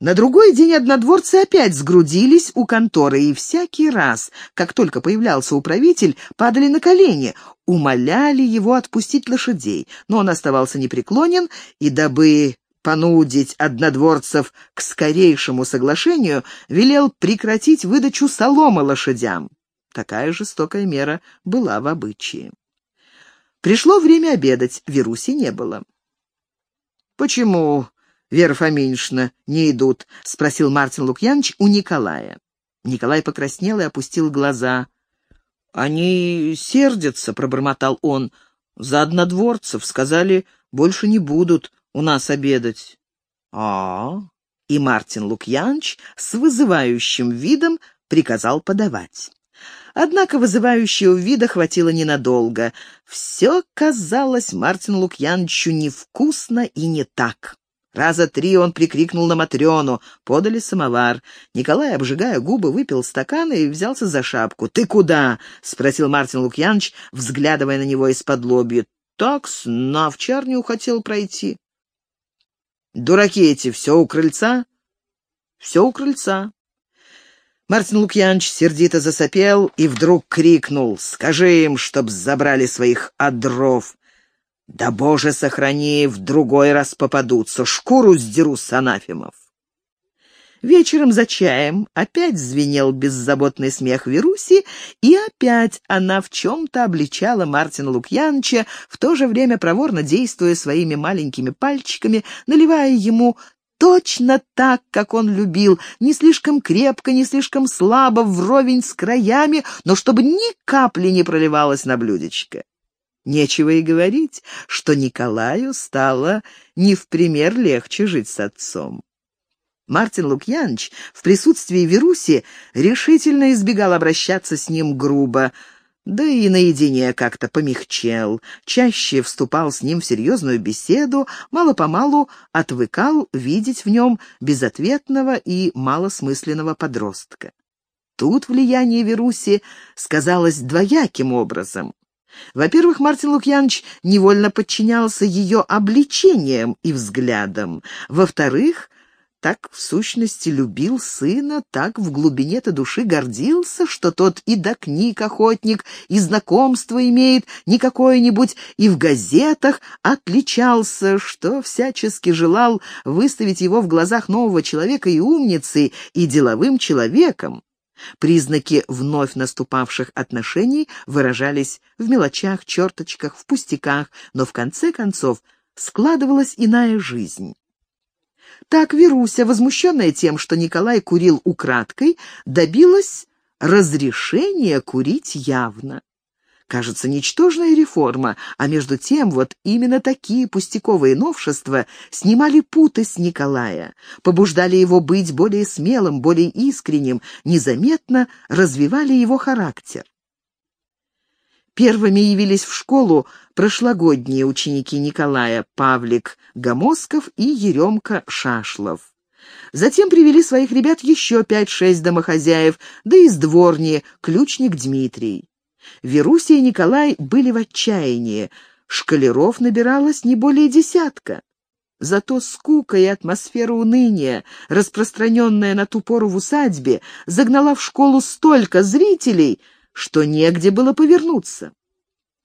На другой день однодворцы опять сгрудились у конторы, и всякий раз, как только появлялся управитель, падали на колени, умоляли его отпустить лошадей, но он оставался непреклонен, и дабы понудить однодворцев к скорейшему соглашению, велел прекратить выдачу соломы лошадям. Такая жестокая мера была в обычае. Пришло время обедать, Веруси не было. «Почему Вера Фоминишна не идут?» — спросил Мартин Лукьянович у Николая. Николай покраснел и опустил глаза. «Они сердятся», — пробормотал он. «За однодворцев сказали, больше не будут у нас обедать». А, -а, а И Мартин Лукьянович с вызывающим видом приказал подавать. Однако вызывающего вида хватило ненадолго. Все казалось Мартину Лукьяновичу невкусно и не так. Раза три он прикрикнул на Матрёну. Подали самовар. Николай, обжигая губы, выпил стакан и взялся за шапку. «Ты куда?» — спросил Мартин Лукьянович, взглядывая на него из-под лобья. «Так, на овчарню хотел пройти». «Дураки эти, все у крыльца?» «Все у крыльца». Мартин Лукьянович сердито засопел и вдруг крикнул «Скажи им, чтоб забрали своих одров!» «Да, Боже, сохрани, в другой раз попадутся, шкуру сдеру с анафемов!» Вечером за чаем опять звенел беззаботный смех Веруси, и опять она в чем-то обличала Мартина Лукьяновича, в то же время проворно действуя своими маленькими пальчиками, наливая ему точно так, как он любил, не слишком крепко, не слишком слабо, вровень с краями, но чтобы ни капли не проливалось на блюдечко. Нечего и говорить, что Николаю стало не в пример легче жить с отцом. Мартин Лукьянович в присутствии Веруси решительно избегал обращаться с ним грубо, да и наедине как-то помягчел, чаще вступал с ним в серьезную беседу, мало-помалу отвыкал видеть в нем безответного и малосмысленного подростка. Тут влияние Веруси сказалось двояким образом. Во-первых, Мартин Лукьянович невольно подчинялся ее обличениям и взглядам. Во-вторых, так в сущности любил сына, так в глубине-то души гордился, что тот и до книг охотник, и знакомство имеет не какое-нибудь, и в газетах отличался, что всячески желал выставить его в глазах нового человека и умницей, и деловым человеком. Признаки вновь наступавших отношений выражались в мелочах, черточках, в пустяках, но в конце концов складывалась иная жизнь. Так Веруся, возмущенная тем, что Николай курил украдкой, добилась разрешения курить явно. Кажется, ничтожная реформа, а между тем вот именно такие пустяковые новшества снимали путы с Николая, побуждали его быть более смелым, более искренним, незаметно развивали его характер. Первыми явились в школу прошлогодние ученики Николая Павлик Гомосков и Еремка Шашлов. Затем привели своих ребят еще пять-шесть домохозяев, да из дворни ключник Дмитрий. Веруся и Николай были в отчаянии, шкалеров набиралось не более десятка. Зато скука и атмосфера уныния, распространенная на ту пору в усадьбе, загнала в школу столько зрителей, что негде было повернуться.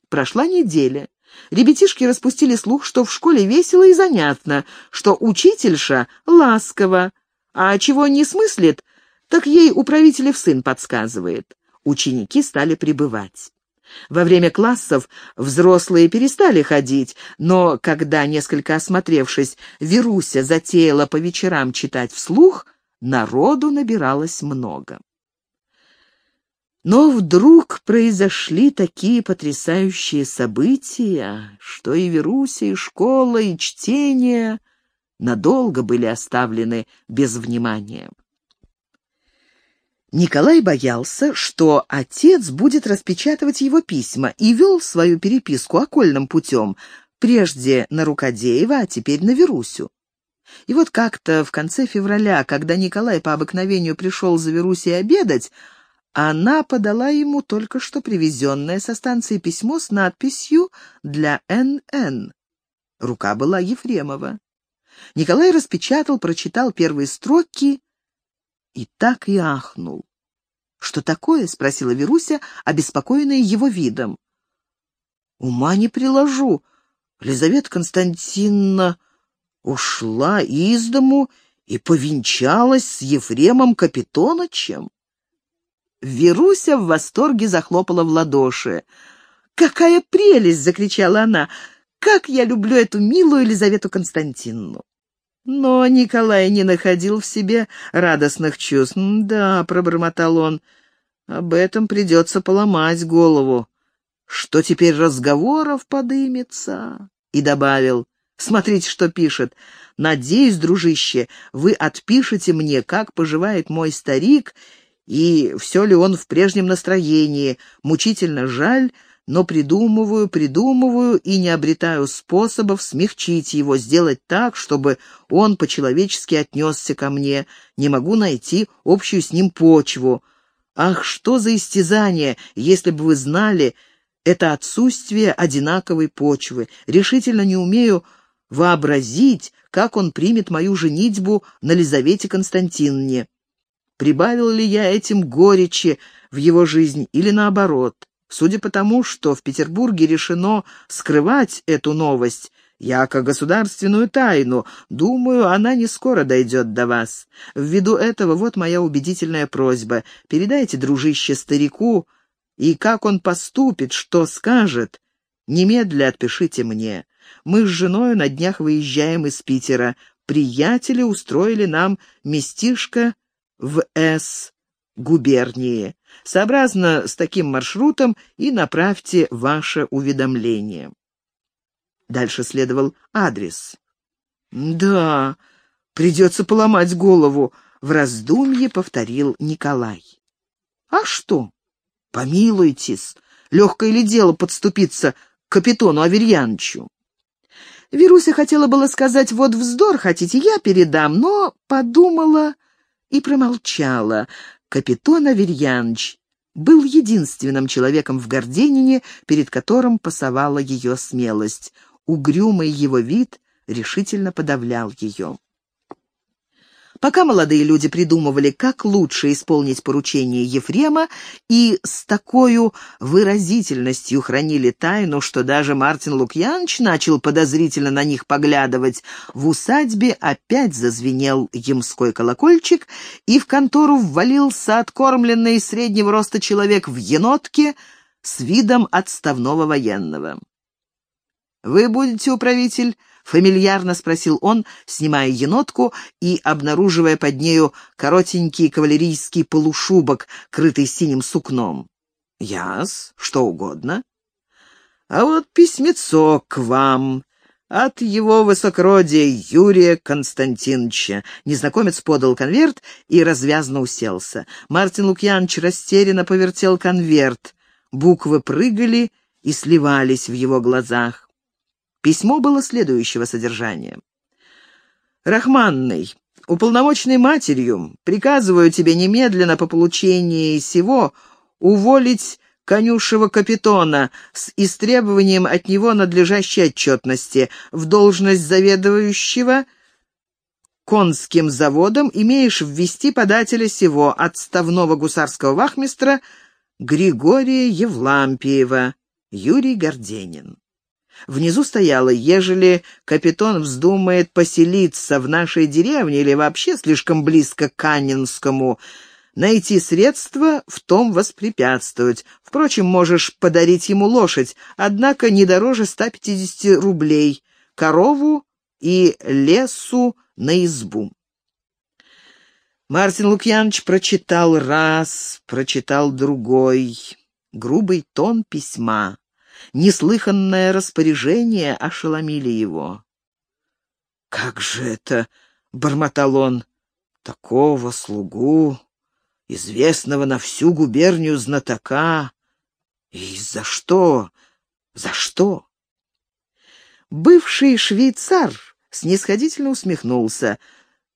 Прошла неделя. Ребятишки распустили слух, что в школе весело и занятно, что учительша ласково, а чего не смыслит, так ей управителев сын подсказывает. Ученики стали прибывать. Во время классов взрослые перестали ходить, но когда, несколько осмотревшись, Веруся затеяла по вечерам читать вслух, народу набиралось много. Но вдруг произошли такие потрясающие события, что и Веруся, и школа, и чтение надолго были оставлены без внимания. Николай боялся, что отец будет распечатывать его письма и вел свою переписку окольным путем, прежде на Рукодеева, а теперь на Верусю. И вот как-то в конце февраля, когда Николай по обыкновению пришел за Верусей обедать, она подала ему только что привезенное со станции письмо с надписью «Для Н.Н». Рука была Ефремова. Николай распечатал, прочитал первые строки и так и ахнул. «Что такое?» — спросила Веруся, обеспокоенная его видом. «Ума не приложу. Лизавета Константиновна ушла из дому и повенчалась с Ефремом Капитонычем?» Веруся в восторге захлопала в ладоши. «Какая прелесть!» — закричала она. «Как я люблю эту милую Елизавету Константиновну!» Но Николай не находил в себе радостных чувств. «Да», — пробормотал он, — «об этом придется поломать голову. Что теперь разговоров подымется?» И добавил, «Смотрите, что пишет. Надеюсь, дружище, вы отпишете мне, как поживает мой старик, и все ли он в прежнем настроении. Мучительно жаль, но придумываю, придумываю и не обретаю способов смягчить его, сделать так, чтобы он по-человечески отнесся ко мне. Не могу найти общую с ним почву. Ах, что за истязание, если бы вы знали, это отсутствие одинаковой почвы. Решительно не умею вообразить, как он примет мою женитьбу на Лизавете Константиновне. Прибавил ли я этим горечи в его жизнь или наоборот? Судя по тому, что в Петербурге решено скрывать эту новость, яко государственную тайну, думаю, она не скоро дойдет до вас. Ввиду этого вот моя убедительная просьба. Передайте, дружище, старику, и как он поступит, что скажет, немедля отпишите мне. Мы с женой на днях выезжаем из Питера. Приятели устроили нам местишко в С губернии. Сообразно с таким маршрутом и направьте ваше уведомление. Дальше следовал адрес. «Да, придется поломать голову», — в раздумье повторил Николай. «А что? Помилуйтесь, легкое ли дело подступиться к капитону Аверьяновичу?» Вируся хотела было сказать «вот вздор, хотите, я передам», но подумала и промолчала. Капитон Аверьянович был единственным человеком в Горденине, перед которым пасовала ее смелость. Угрюмый его вид решительно подавлял ее. Пока молодые люди придумывали, как лучше исполнить поручение Ефрема, и с такой выразительностью хранили тайну, что даже Мартин Лукьянович начал подозрительно на них поглядывать, в усадьбе опять зазвенел ямской колокольчик, и в контору ввалился откормленный среднего роста человек в енотке с видом отставного военного. «Вы будете управитель?» — фамильярно спросил он, снимая енотку и обнаруживая под нею коротенький кавалерийский полушубок, крытый синим сукном. «Яс, что угодно». «А вот письмецо к вам», от его высокородия Юрия Константиновича. Незнакомец подал конверт и развязно уселся. Мартин Лукьянович растерянно повертел конверт. Буквы прыгали и сливались в его глазах. Письмо было следующего содержания. «Рахманный, уполномоченный матерью, приказываю тебе немедленно по получении сего уволить конюшего капитона с истребованием от него надлежащей отчетности в должность заведующего конским заводом имеешь ввести подателя сего отставного гусарского вахмистра Григория Евлампиева, Юрий Горденин. Внизу стояло, ежели капитан вздумает поселиться в нашей деревне или вообще слишком близко к Канинскому, найти средства в том воспрепятствовать. Впрочем, можешь подарить ему лошадь, однако не дороже 150 рублей, корову и лесу на избу. Мартин Лукьянович прочитал раз, прочитал другой. Грубый тон письма неслыханное распоряжение ошеломили его. «Как же это?» — бормотал он. «Такого слугу, известного на всю губернию знатока. И за что? За что?» Бывший швейцар снисходительно усмехнулся.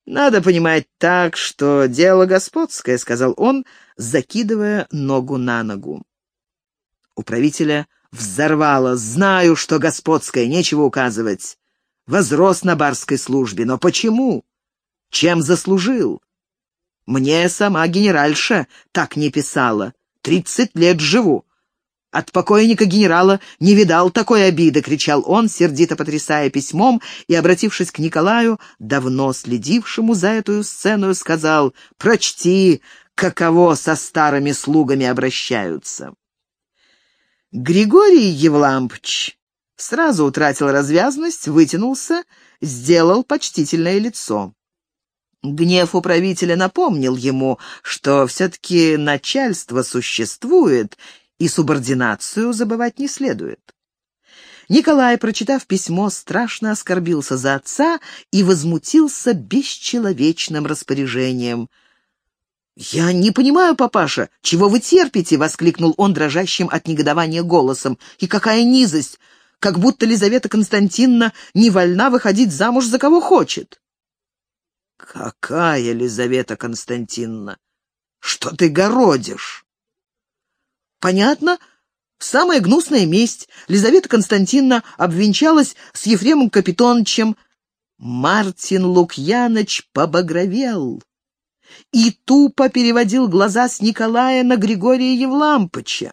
«Надо понимать так, что дело господское», — сказал он, закидывая ногу на ногу. Управителя взорвало. «Знаю, что господское, нечего указывать». возрос на барской службе. Но почему? Чем заслужил? Мне сама генеральша так не писала. Тридцать лет живу. От покойника генерала не видал такой обиды, кричал он, сердито потрясая письмом, и, обратившись к Николаю, давно следившему за эту сцену, сказал «Прочти, каково со старыми слугами обращаются». Григорий Евлампч сразу утратил развязность, вытянулся, сделал почтительное лицо. Гнев управителя напомнил ему, что все-таки начальство существует, и субординацию забывать не следует. Николай, прочитав письмо, страшно оскорбился за отца и возмутился бесчеловечным распоряжением. «Я не понимаю, папаша, чего вы терпите?» — воскликнул он дрожащим от негодования голосом. «И какая низость! Как будто Лизавета Константиновна не вольна выходить замуж за кого хочет!» «Какая Лизавета Константиновна? Что ты городишь?» «Понятно. Самая гнусная месть. Лизавета Константиновна обвенчалась с Ефремом Капитоновичем. Мартин Лукьяныч побагровел и тупо переводил глаза с Николая на Григория Евлампыча.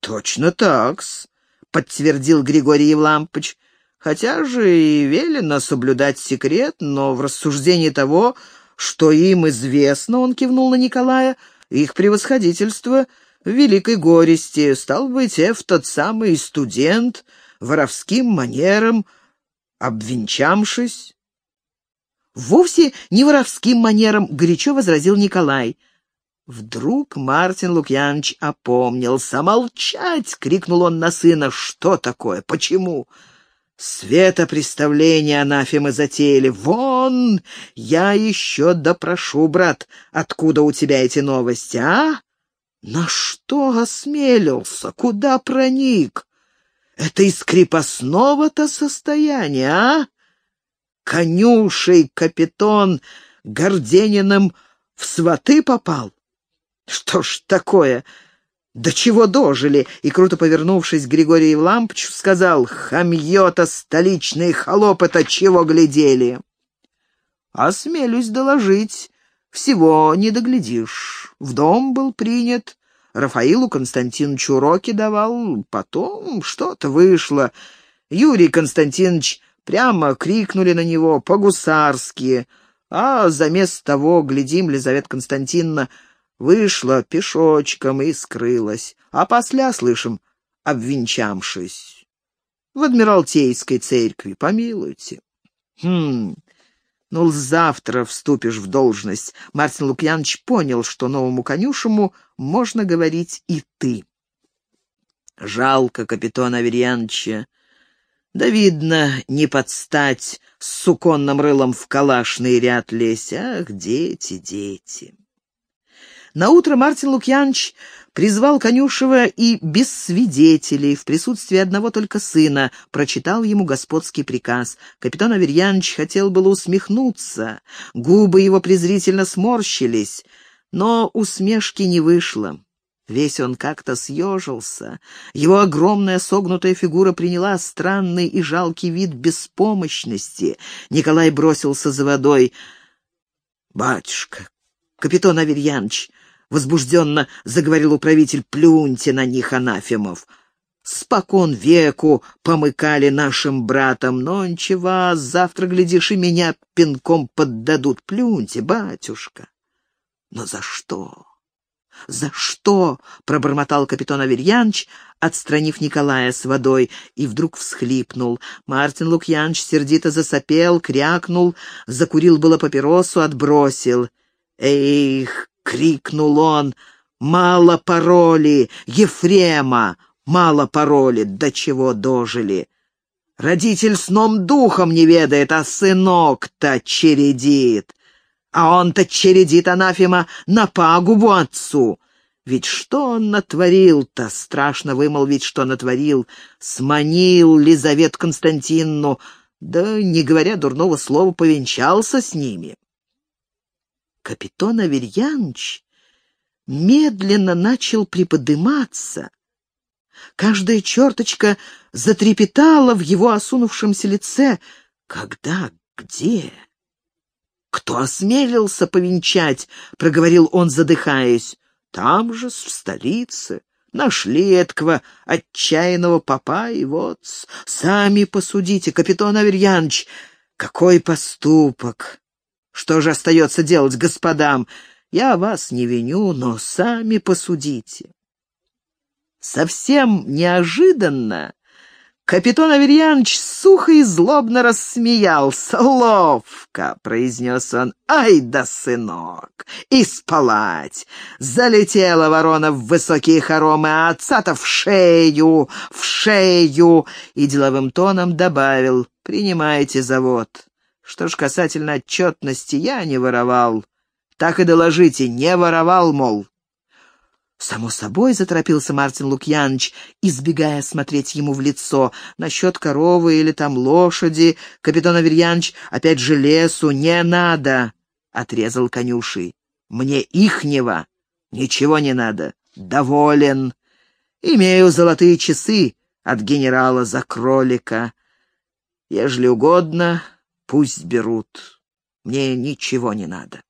«Точно так-с», подтвердил Григорий Евлампыч. Хотя же и велено соблюдать секрет, но в рассуждении того, что им известно, он кивнул на Николая, их превосходительство в великой горести, стал быть, Эф тот самый студент, воровским манером, обвенчавшись. «Вовсе не воровским манером», — горячо возразил Николай. Вдруг Мартин Лукьянович опомнился. «Молчать!» — крикнул он на сына. «Что такое? Почему?» Светопреставление анафемы затеяли. Вон! Я еще допрошу, брат, откуда у тебя эти новости, а? На что осмелился? Куда проник? Это из крепостного-то состояния, а? Конюшей капитон Гордениным в сваты попал? Что ж такое? «До чего дожили?» И, круто повернувшись, Григорий Евлампч сказал, «Хамье-то столичные холопы-то чего глядели?» «Осмелюсь доложить. Всего не доглядишь. В дом был принят, Рафаилу Константиновичу уроки давал, потом что-то вышло. Юрий Константинович прямо крикнули на него по-гусарски, а заместо того, глядим, Лизавета Константиновна Вышла пешочком и скрылась, а после, слышим, обвенчамшись. В Адмиралтейской церкви, помилуйте. Хм, ну, завтра вступишь в должность. Мартин Лукьянович понял, что новому конюшему можно говорить и ты. Жалко капитана Аверьяновича. Да, видно, не подстать с суконным рылом в калашный ряд лезь. Ах, дети, дети. Наутро Мартин Лукьянович призвал Конюшева и без свидетелей, в присутствии одного только сына, прочитал ему господский приказ. Капитан Аверьянович хотел было усмехнуться, губы его презрительно сморщились, но усмешки не вышло. Весь он как-то съежился. Его огромная согнутая фигура приняла странный и жалкий вид беспомощности. Николай бросился за водой. «Батюшка, капитан Аверьянович, возбужденно заговорил управитель, плюньте на них, анафемов. Спокон веку помыкали нашим братом, но ничего, завтра, глядишь, и меня пинком поддадут. Плюньте, батюшка. Но за что? «За что?» — пробормотал капитан Аверьянович, отстранив Николая с водой, и вдруг всхлипнул. Мартин Лукьянович сердито засопел, крякнул, закурил было папиросу, отбросил. «Эх, — крикнул он. «Мало пароли! Ефрема! Мало пароли! До чего дожили!» Родитель сном духом не ведает, а сынок-то чередит. А он-то чередит анафема на пагубу отцу. Ведь что он натворил-то? Страшно вымолвить, что натворил. Сманил Лизавет Константинну, да, не говоря дурного слова, повенчался с ними. Капитан Аверьяныч медленно начал приподниматься. Каждая черточка затрепетала в его осунувшемся лице. Когда? Где? Кто осмелился повенчать? проговорил он, задыхаясь. Там же, в столице. Нашли этого отчаянного папа, и вот, сами посудите, капитан Аверьянович, какой поступок! Что же остается делать господам? Я вас не виню, но сами посудите. Совсем неожиданно Капитан Аверьянович сухо и злобно рассмеялся. «Ловко!» — произнес он. «Ай да, сынок! И спалать!» Залетела ворона в высокие хоромы, а отца-то в шею, в шею! И деловым тоном добавил. «Принимайте завод. Что ж касательно отчетности, я не воровал. Так и доложите, не воровал, мол». «Само собой», — заторопился Мартин Лукьянович, избегая смотреть ему в лицо. «Насчет коровы или там лошади, капитан Аверьянович, опять же лесу, не надо!» — отрезал конюший. «Мне ихнего ничего не надо. Доволен. Имею золотые часы от генерала за кролика. Ежели угодно, пусть берут. Мне ничего не надо».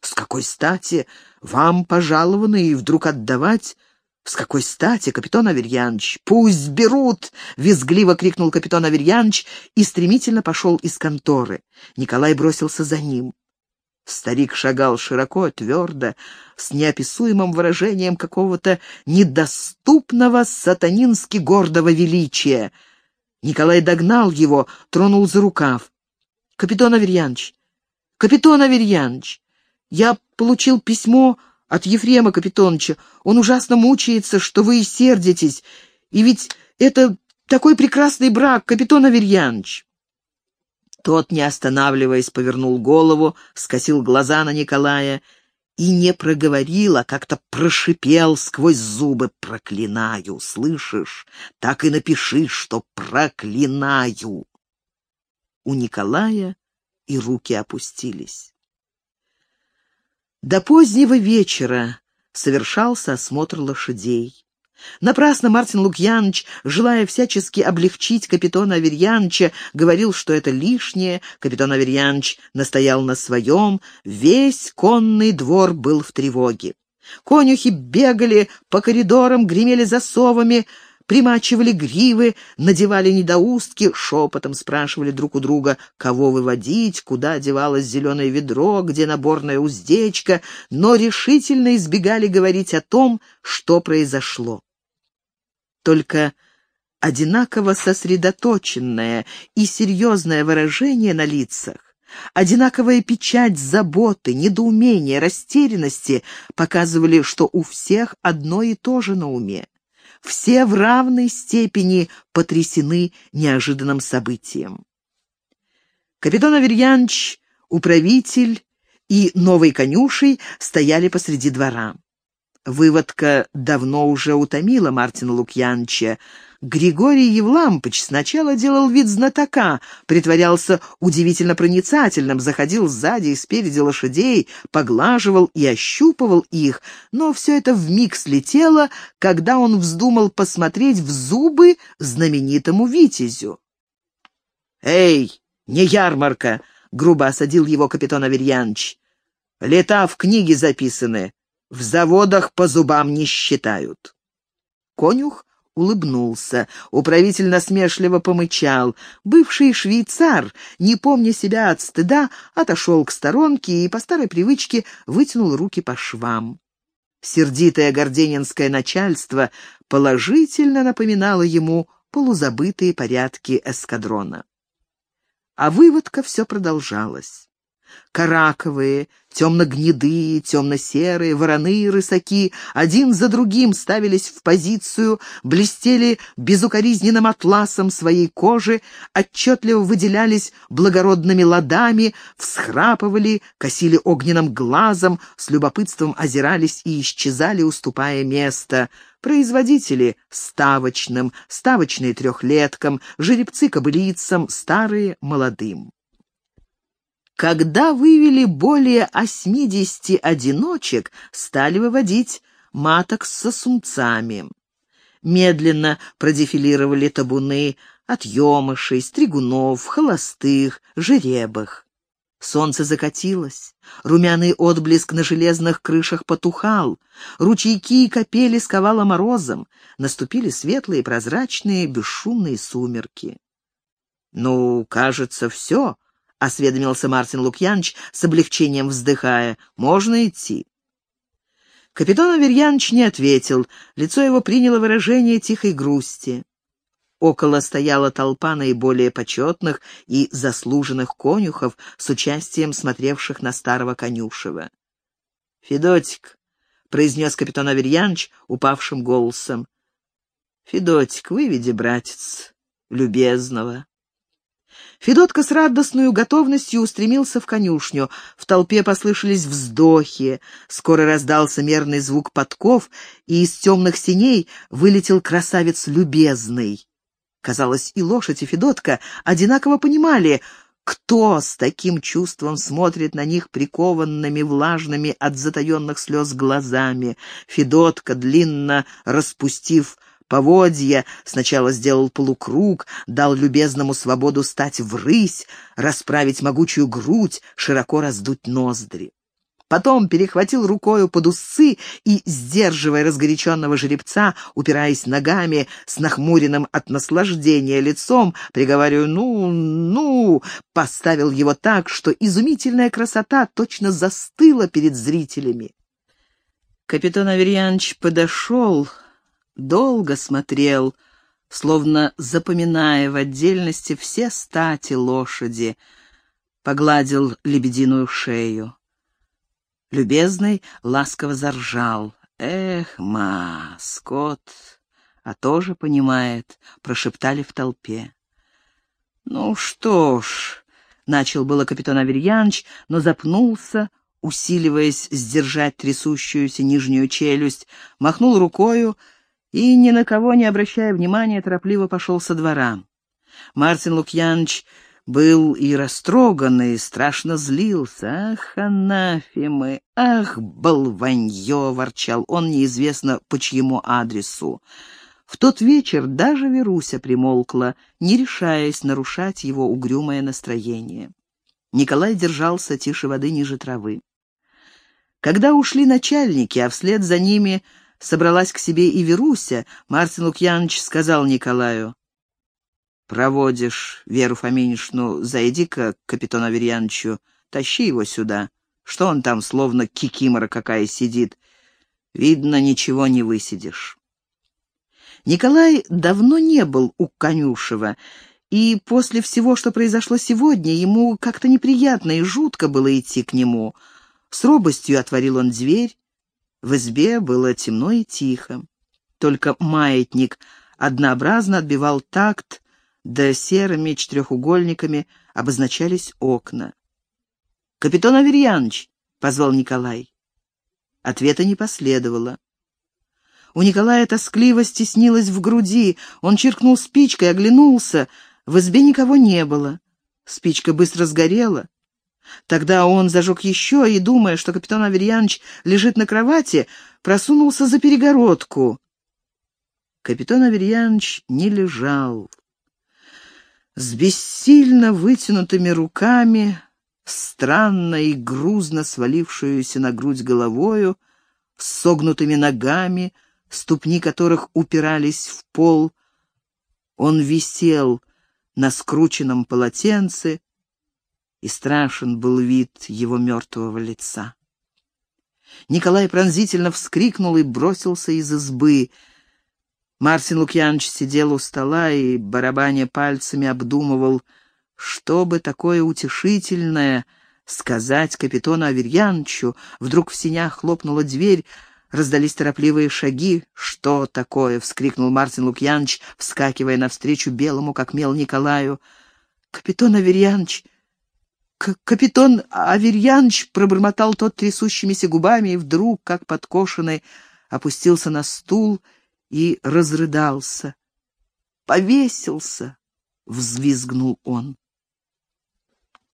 «С какой стати вам пожалованы и вдруг отдавать? С какой стати, капитан Аверьянович? Пусть берут!» — визгливо крикнул капитан Аверьянович и стремительно пошел из конторы. Николай бросился за ним. Старик шагал широко, твердо, с неописуемым выражением какого-то недоступного сатанински гордого величия. Николай догнал его, тронул за рукав. «Капитан Аверьянович! Капитан Аверьянович! Я получил письмо от Ефрема Капитоновича. Он ужасно мучается, что вы сердитесь. И ведь это такой прекрасный брак, Капитон Аверьянович. Тот, не останавливаясь, повернул голову, скосил глаза на Николая и не проговорил, а как-то прошипел сквозь зубы «Проклинаю!» Слышишь? Так и напиши, что «проклинаю!» У Николая и руки опустились. До позднего вечера совершался осмотр лошадей. Напрасно Мартин Лукьянович, желая всячески облегчить капитана Аверьяновича, говорил, что это лишнее. Капитан Аверьянович настоял на своем. Весь конный двор был в тревоге. Конюхи бегали по коридорам, гремели засовами, примачивали гривы, надевали недоустки, шепотом спрашивали друг у друга, кого выводить, куда девалось зеленое ведро, где наборная уздечка, но решительно избегали говорить о том, что произошло. Только одинаково сосредоточенное и серьезное выражение на лицах, одинаковая печать заботы, недоумения, растерянности показывали, что у всех одно и то же на уме все в равной степени потрясены неожиданным событием. Капитан Аверьянович, управитель и новый конюшей стояли посреди двора. Выводка давно уже утомила Мартина Лукьяновича, Григорий Евлампыч сначала делал вид знатока, притворялся удивительно проницательным, заходил сзади и спереди лошадей, поглаживал и ощупывал их, но все это вмиг слетело, когда он вздумал посмотреть в зубы знаменитому витязю. «Эй, не ярмарка!» — грубо осадил его капитан Аверьянович. «Лета в книге записаны, в заводах по зубам не считают». Конюх улыбнулся. Управитель насмешливо помычал. Бывший швейцар, не помня себя от стыда, отошел к сторонке и по старой привычке вытянул руки по швам. Сердитое горденинское начальство положительно напоминало ему полузабытые порядки эскадрона. А выводка все продолжалась. Караковые, темно-гнедые, темно-серые, вороны и рысаки один за другим ставились в позицию, блестели безукоризненным атласом своей кожи, отчетливо выделялись благородными ладами, всхрапывали, косили огненным глазом, с любопытством озирались и исчезали, уступая место. Производители — ставочным, ставочные трехлеткам, жеребцы — кобылицам, старые — молодым. Когда вывели более осьмидесяти одиночек, стали выводить маток с сосунцами. Медленно продефилировали табуны, отъемышей, стригунов, холостых, жеребых. Солнце закатилось, румяный отблеск на железных крышах потухал, ручейки и капели сковало морозом, наступили светлые, прозрачные, бесшумные сумерки. «Ну, кажется, все», — осведомился Мартин Лукьянович с облегчением вздыхая. «Можно идти». Капитан Аверьянович не ответил, лицо его приняло выражение тихой грусти. Около стояла толпа наиболее почетных и заслуженных конюхов с участием смотревших на старого конюшева. «Федотик», — произнес капитан Аверьянович упавшим голосом, — «Федотик, выведи, братец, любезного». Федотка с радостной готовностью устремился в конюшню. В толпе послышались вздохи. Скоро раздался мерный звук подков, и из темных синей вылетел красавец любезный. Казалось, и лошадь, и Федотка одинаково понимали, кто с таким чувством смотрит на них прикованными, влажными от затаенных слез глазами. Федотка, длинно распустив поводья, сначала сделал полукруг, дал любезному свободу стать врысь, расправить могучую грудь, широко раздуть ноздри. Потом перехватил рукою под усы и, сдерживая разгоряченного жеребца, упираясь ногами с нахмуренным от наслаждения лицом, приговаривая «ну, ну», поставил его так, что изумительная красота точно застыла перед зрителями. Капитан Аверьянович подошел, долго смотрел, словно запоминая в отдельности все стати лошади, погладил лебединую шею. Любезный ласково заржал. «Эх, ма, скот, а тоже понимает», — прошептали в толпе. «Ну что ж», — начал было капитан Аверьянович, но запнулся, усиливаясь сдержать трясущуюся нижнюю челюсть, махнул рукою и, ни на кого не обращая внимания, торопливо пошел со двора. Мартин Лукьянович был и растроган, и страшно злился. «Ах, анафемы! Ах, болванье!» — ворчал он неизвестно по чьему адресу. В тот вечер даже Веруся примолкла, не решаясь нарушать его угрюмое настроение. Николай держался тише воды ниже травы. Когда ушли начальники, а вслед за ними собралась к себе и Веруся, Мартин Лукьянович сказал Николаю, проводишь Веру Фоминишну, зайди-ка к капитану Аверьяновичу, тащи его сюда. Что он там, словно кикимора какая сидит? Видно, ничего не высидишь. Николай давно не был у Конюшева, и после всего, что произошло сегодня, ему как-то неприятно и жутко было идти к нему. С робостью отворил он дверь. В избе было темно и тихо. Только маятник однообразно отбивал такт да серыми четырехугольниками обозначались окна. «Капитан Аверьяныч!» — позвал Николай. Ответа не последовало. У Николая тоскливо стеснилось в груди. Он чиркнул спичкой, оглянулся. В избе никого не было. Спичка быстро сгорела. Тогда он зажег еще и, думая, что капитан Аверьяныч лежит на кровати, просунулся за перегородку. Капитан Аверьяныч не лежал с бессильно вытянутыми руками, странно и грузно свалившуюся на грудь головою, с согнутыми ногами, ступни которых упирались в пол. Он висел на скрученном полотенце, и страшен был вид его мертвого лица. Николай пронзительно вскрикнул и бросился из избы — Мартин Лукьянович сидел у стола и, барабаня пальцами, обдумывал, что бы такое утешительное сказать капитану Аверьяновичу. Вдруг в синях хлопнула дверь, раздались торопливые шаги. «Что такое?» — вскрикнул Мартин Лукьянович, вскакивая навстречу белому, как мел Николаю. «Капитан Аверьянович!» «Капитан Аверьянович!» — пробормотал тот трясущимися губами и вдруг, как подкошенный, опустился на стул — и разрыдался. «Повесился!» — взвизгнул он.